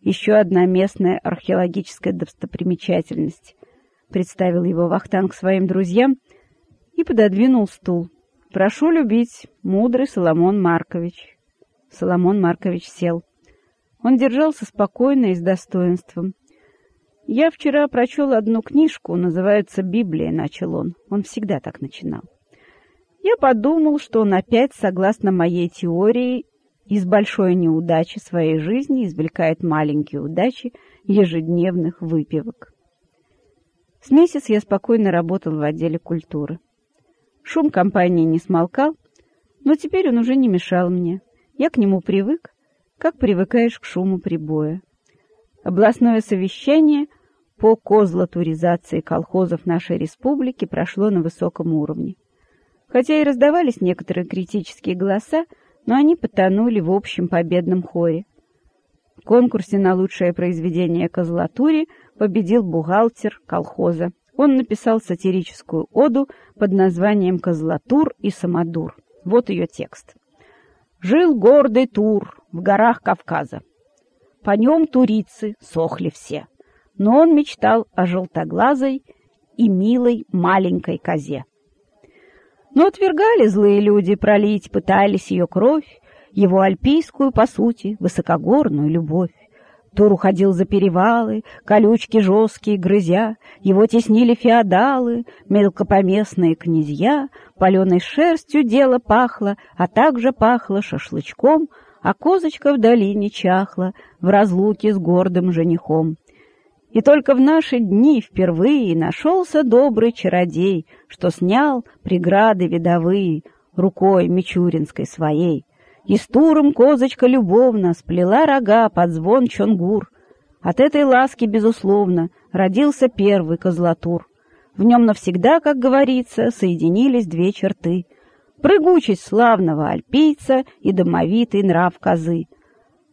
Еще одна местная археологическая достопримечательность. Представил его Вахтанг своим друзьям и пододвинул стул. «Прошу любить, мудрый Соломон Маркович». Соломон Маркович сел. Он держался спокойно и с достоинством. «Я вчера прочел одну книжку, называется «Библия», — начал он. Он всегда так начинал. Я подумал, что он опять, согласно моей теории, из большой неудачи своей жизни извлекает маленькие удачи ежедневных выпивок. С месяц я спокойно работал в отделе культуры. Шум компании не смолкал, но теперь он уже не мешал мне. Я к нему привык, как привыкаешь к шуму прибоя. Областное совещание по козлатуризации колхозов нашей республики прошло на высоком уровне. Хотя и раздавались некоторые критические голоса, но они потонули в общем победном хоре. В конкурсе на лучшее произведение козлатуре победил бухгалтер колхоза. Он написал сатирическую оду под названием «Козлатур и самодур». Вот ее текст. «Жил гордый Тур в горах Кавказа. По нем турицы сохли все, но он мечтал о желтоглазой и милой маленькой козе. Но отвергали злые люди пролить, пытались ее кровь, его альпийскую, по сути, высокогорную любовь. Тур уходил за перевалы, колючки жесткие грызя, его теснили феодалы, мелкопоместные князья, паленой шерстью дело пахло, а также пахло шашлычком, а козочка в долине чахла в разлуке с гордым женихом. И только в наши дни впервые нашелся добрый чародей, что снял преграды видовые рукой Мичуринской своей. И с туром козочка любовно сплела рога под звон чонгур. От этой ласки, безусловно, родился первый козлатур. В нем навсегда, как говорится, соединились две черты — прыгучесть славного альпийца и домовитый нрав козы.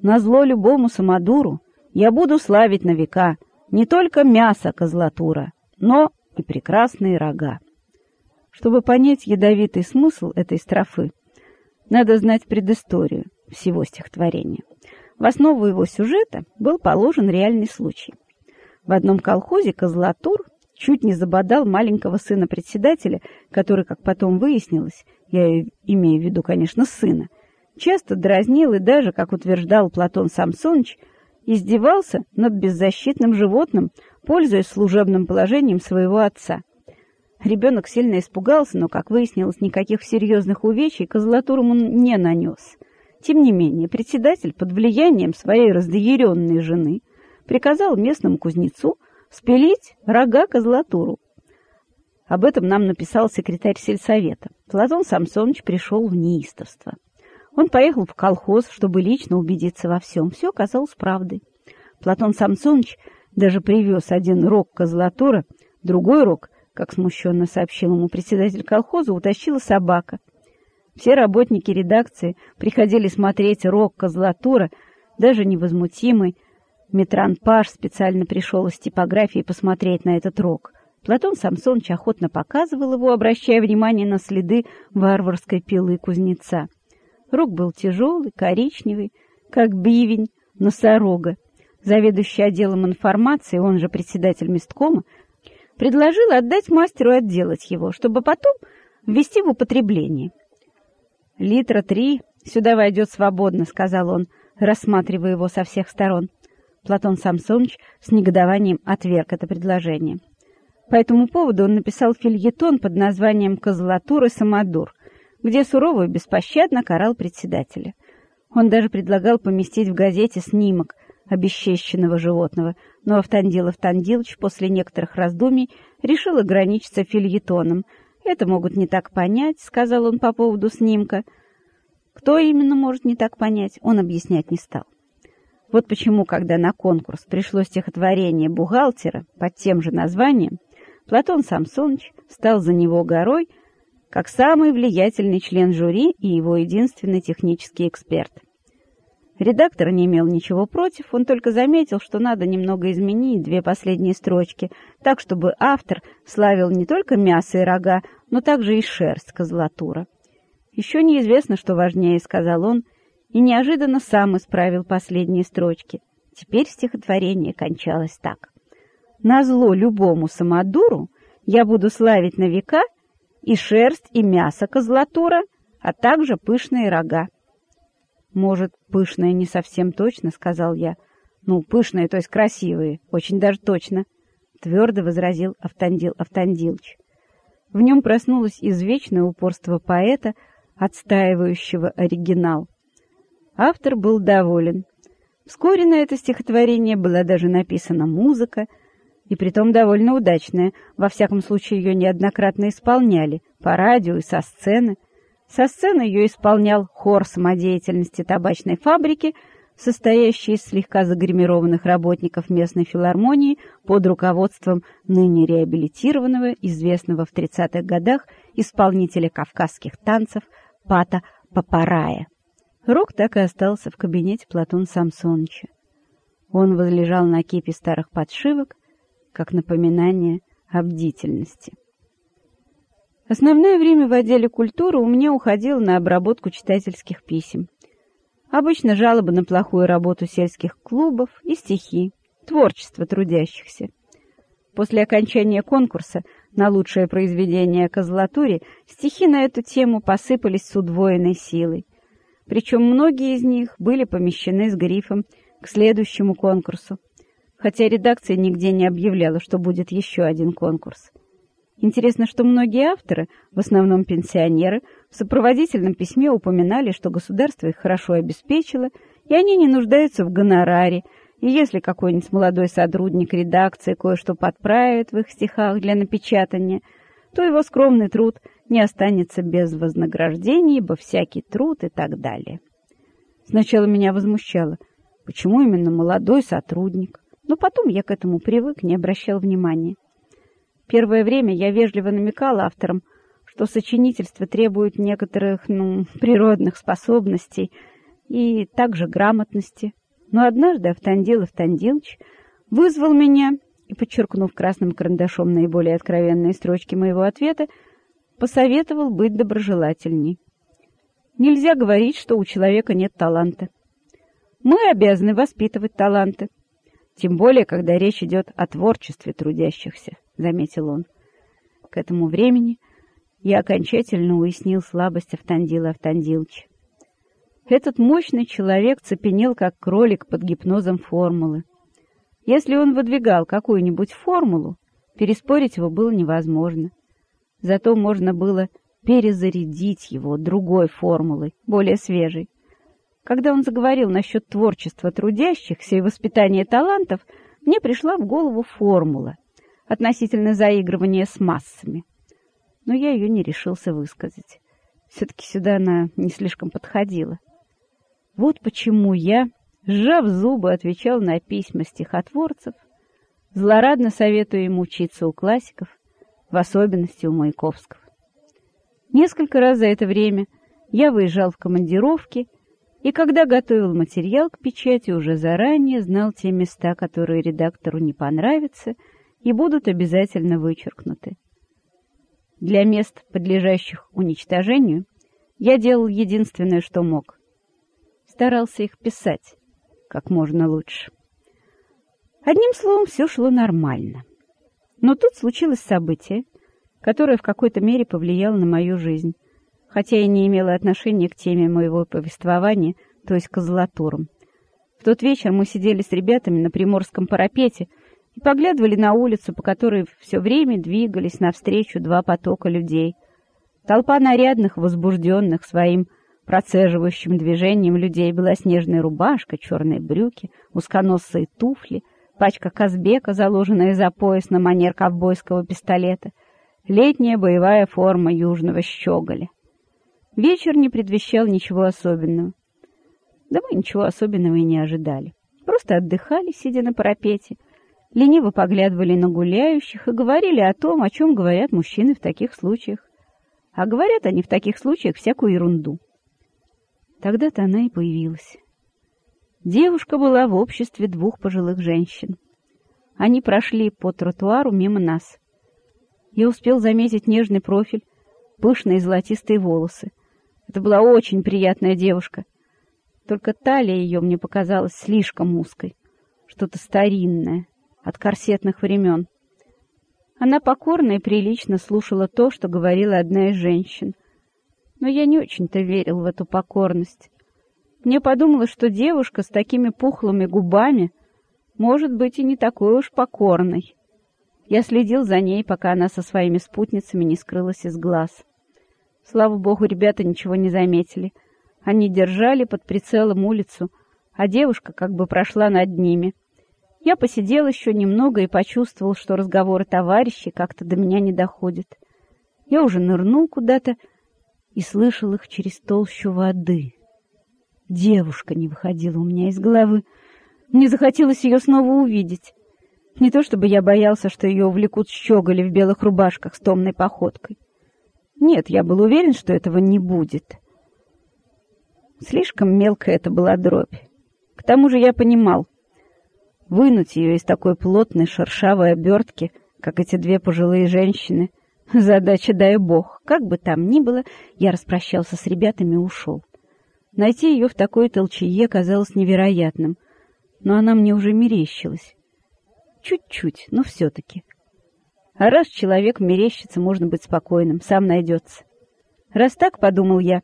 Назло любому самодуру я буду славить на века — не только мясо козлатура, но и прекрасные рога. Чтобы понять ядовитый смысл этой строфы, надо знать предысторию всего стихотворения. В основу его сюжета был положен реальный случай. В одном колхозе Козлатур чуть не забодал маленького сына председателя, который, как потом выяснилось, я имею в виду, конечно, сына, часто дразнил и даже, как утверждал Платон Самсонович, издевался над беззащитным животным, пользуясь служебным положением своего отца. Ребенок сильно испугался, но, как выяснилось, никаких серьезных увечий козлатурам он не нанес. Тем не менее, председатель под влиянием своей разъяренной жены приказал местному кузнецу спилить рога козлатуру. Об этом нам написал секретарь сельсовета. Платон Самсонович пришел в неистовство. Он поехал в колхоз, чтобы лично убедиться во всем. Все оказалось правдой. Платон Самсонович даже привез один рог козлатура, другой рог, как смущенно сообщил ему председатель колхоза, утащила собака. Все работники редакции приходили смотреть рог козлатура, даже невозмутимый. Метран Паш специально пришел из типографии посмотреть на этот рог. Платон Самсонович охотно показывал его, обращая внимание на следы варварской пилы кузнеца. Рог был тяжелый, коричневый, как бивень носорога. Заведующий отделом информации, он же председатель месткома, предложил отдать мастеру отделать его, чтобы потом ввести в употребление. «Литра три сюда войдет свободно», — сказал он, рассматривая его со всех сторон. Платон Самсонович с негодованием отверг это предложение. По этому поводу он написал фильетон под названием «Козлатур и самодур», где сурово и беспощадно карал председателя. Он даже предлагал поместить в газете снимок обесчещенного животного, но Автандил Автандилович после некоторых раздумий решил ограничиться фильетоном. «Это могут не так понять», — сказал он по поводу снимка. Кто именно может не так понять, он объяснять не стал. Вот почему, когда на конкурс пришло стихотворение бухгалтера под тем же названием, Платон Самсонович стал за него горой, как самый влиятельный член жюри и его единственный технический эксперт. Редактор не имел ничего против, он только заметил, что надо немного изменить две последние строчки, так, чтобы автор славил не только мясо и рога, но также и шерсть козлатура. «Еще неизвестно, что важнее», — сказал он, и неожиданно сам исправил последние строчки. Теперь стихотворение кончалось так. «Назло любому самодуру я буду славить на века и шерсть, и мясо козлатура, а также пышные рога». «Может, пышные не совсем точно», — сказал я. «Ну, пышные, то есть красивые, очень даже точно», — твердо возразил Автандил Автандилович. В нем проснулось извечное упорство поэта, отстаивающего оригинал. Автор был доволен. Вскоре на это стихотворение была даже написана музыка, и притом довольно удачная, во всяком случае ее неоднократно исполняли, по радио и со сцены. Со сцены ее исполнял хор самодеятельности табачной фабрики, состоящий из слегка загримированных работников местной филармонии под руководством ныне реабилитированного, известного в 30-х годах исполнителя кавказских танцев Пата Папарая. Рок так и остался в кабинете Платона Самсоновича. Он возлежал на кипе старых подшивок, как напоминание о бдительности. Основное время в отделе культуры у меня уходило на обработку читательских писем. Обычно жалобы на плохую работу сельских клубов и стихи, творчество трудящихся. После окончания конкурса на лучшее произведение козлатуре стихи на эту тему посыпались с удвоенной силой. Причем многие из них были помещены с грифом к следующему конкурсу, хотя редакция нигде не объявляла, что будет еще один конкурс. Интересно, что многие авторы, в основном пенсионеры, в сопроводительном письме упоминали, что государство их хорошо обеспечило, и они не нуждаются в гонораре, и если какой-нибудь молодой сотрудник редакции кое-что подправит в их стихах для напечатания, то его скромный труд не останется без вознаграждения, ибо всякий труд и так далее. Сначала меня возмущало, почему именно молодой сотрудник, но потом я к этому привык, не обращал внимания. Первое время я вежливо намекала авторам, что сочинительство требует некоторых, ну, природных способностей и также грамотности. Но однажды Автандил Автандилович вызвал меня и, подчеркнув красным карандашом наиболее откровенные строчки моего ответа, посоветовал быть доброжелательней. Нельзя говорить, что у человека нет таланта. Мы обязаны воспитывать таланты, тем более, когда речь идет о творчестве трудящихся. — заметил он. К этому времени я окончательно уяснил слабость Автандила Автандиловича. Этот мощный человек цепенел, как кролик под гипнозом формулы. Если он выдвигал какую-нибудь формулу, переспорить его было невозможно. Зато можно было перезарядить его другой формулой, более свежей. Когда он заговорил насчет творчества трудящихся и воспитания талантов, мне пришла в голову формула — относительно заигрывания с массами. Но я ее не решился высказать. Все-таки сюда она не слишком подходила. Вот почему я, сжав зубы, отвечал на письма стихотворцев, злорадно советую им учиться у классиков, в особенности у Маяковского. Несколько раз за это время я выезжал в командировки, и когда готовил материал к печати, уже заранее знал те места, которые редактору не понравятся — и будут обязательно вычеркнуты. Для мест, подлежащих уничтожению, я делал единственное, что мог. Старался их писать как можно лучше. Одним словом, все шло нормально. Но тут случилось событие, которое в какой-то мере повлияло на мою жизнь, хотя и не имело отношения к теме моего повествования, то есть к золотурам. В тот вечер мы сидели с ребятами на Приморском парапете — и поглядывали на улицу, по которой все время двигались навстречу два потока людей. Толпа нарядных, возбужденных своим процеживающим движением людей была снежная рубашка, черные брюки, узконосые туфли, пачка казбека, заложенная за пояс на манер ковбойского пистолета, летняя боевая форма южного щеголя. Вечер не предвещал ничего особенного. Да мы ничего особенного и не ожидали. Просто отдыхали, сидя на парапете, лениво поглядывали на гуляющих и говорили о том, о чем говорят мужчины в таких случаях. А говорят они в таких случаях всякую ерунду. Тогда-то она и появилась. Девушка была в обществе двух пожилых женщин. Они прошли по тротуару мимо нас. Я успел заметить нежный профиль, пышные золотистые волосы. Это была очень приятная девушка. Только талия ее мне показалась слишком узкой. что-то старинное, от корсетных времен. Она покорно и прилично слушала то, что говорила одна из женщин. Но я не очень-то верил в эту покорность. Мне подумалось, что девушка с такими пухлыми губами может быть и не такой уж покорной. Я следил за ней, пока она со своими спутницами не скрылась из глаз. Слава богу, ребята ничего не заметили. Они держали под прицелом улицу, а девушка как бы прошла над ними. Я посидел еще немного и почувствовал, что разговоры товарищей как-то до меня не доходят. Я уже нырнул куда-то и слышал их через толщу воды. Девушка не выходила у меня из головы. Мне захотелось ее снова увидеть. Не то чтобы я боялся, что ее увлекут щеголи в белых рубашках с томной походкой. Нет, я был уверен, что этого не будет. Слишком мелкая это была дробь. К тому же я понимал, вынуть ее из такой плотной шершавой обертки, как эти две пожилые женщины, задача дай бог. Как бы там ни было, я распрощался с ребятами и ушел. Найти ее в такой толчее казалось невероятным, но она мне уже мерещилась. Чуть-чуть, но все-таки. А раз человек мерещится, можно быть спокойным, сам найдется. Раз так, подумал я,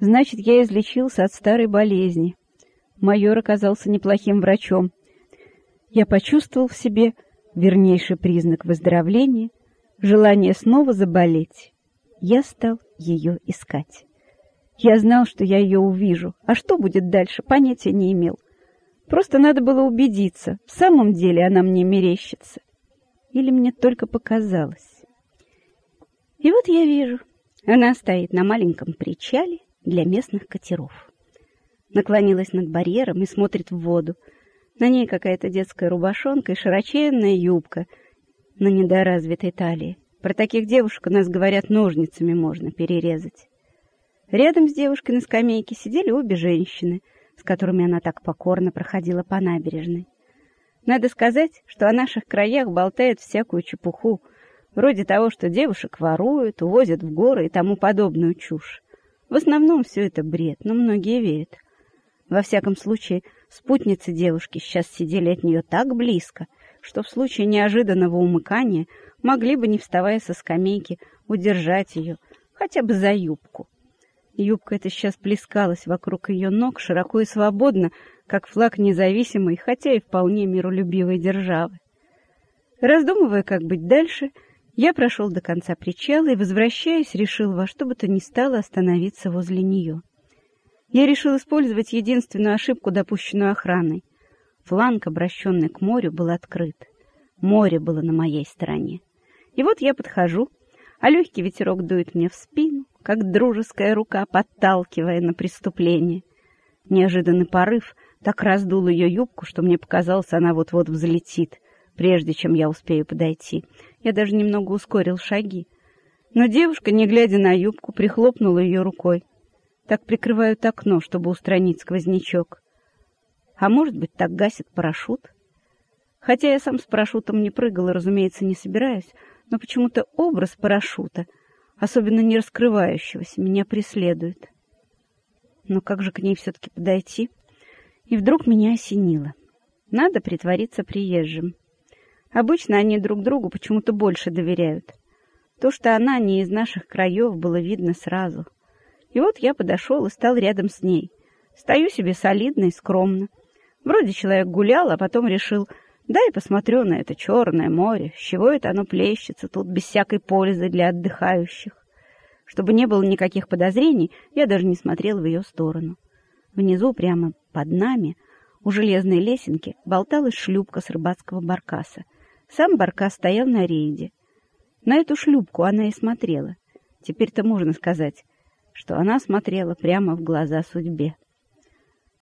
значит, я излечился от старой болезни. Майор оказался неплохим врачом. Я почувствовал в себе вернейший признак выздоровления, желание снова заболеть. Я стал ее искать. Я знал, что я ее увижу, а что будет дальше, понятия не имел. Просто надо было убедиться, в самом деле она мне мерещится. Или мне только показалось. И вот я вижу, она стоит на маленьком причале для местных катеров. Наклонилась над барьером и смотрит в воду. На ней какая-то детская рубашонка и широченная юбка на недоразвитой талии. Про таких девушек у нас говорят, ножницами можно перерезать. Рядом с девушкой на скамейке сидели обе женщины, с которыми она так покорно проходила по набережной. Надо сказать, что о наших краях болтают всякую чепуху, вроде того, что девушек воруют, увозят в горы и тому подобную чушь. В основном все это бред, но многие верят. Во всяком случае, спутницы девушки сейчас сидели от нее так близко, что в случае неожиданного умыкания могли бы, не вставая со скамейки, удержать ее хотя бы за юбку. Юбка эта сейчас плескалась вокруг ее ног широко и свободно, как флаг независимой, хотя и вполне миролюбивой державы. Раздумывая, как быть дальше, я прошел до конца причала и, возвращаясь, решил во что бы то ни стало остановиться возле нее. Я решил использовать единственную ошибку, допущенную охраной. Фланг, обращенный к морю, был открыт. Море было на моей стороне. И вот я подхожу, а легкий ветерок дует мне в спину, как дружеская рука, подталкивая на преступление. Неожиданный порыв так раздул ее юбку, что мне показалось, она вот-вот взлетит, прежде чем я успею подойти. Я даже немного ускорил шаги. Но девушка, не глядя на юбку, прихлопнула ее рукой. Так прикрывают окно, чтобы устранить сквознячок. А может быть, так гасит парашют? Хотя я сам с парашютом не прыгал и, разумеется, не собираюсь, но почему-то образ парашюта — особенно не раскрывающегося, меня преследует. Но как же к ней все-таки подойти? И вдруг меня осенило. Надо притвориться приезжим. Обычно они друг другу почему-то больше доверяют. То, что она не из наших краев, было видно сразу. И вот я подошел и стал рядом с ней. Стою себе солидно и скромно. Вроде человек гулял, а потом решил, Дай посмотрю на это черное море, с чего это оно плещется тут без всякой пользы для отдыхающих. Чтобы не было никаких подозрений, я даже не смотрел в ее сторону. Внизу, прямо под нами, у железной лесенки, болталась шлюпка с рыбацкого баркаса. Сам баркас стоял на рейде. На эту шлюпку она и смотрела. Теперь-то можно сказать, что она смотрела прямо в глаза судьбе.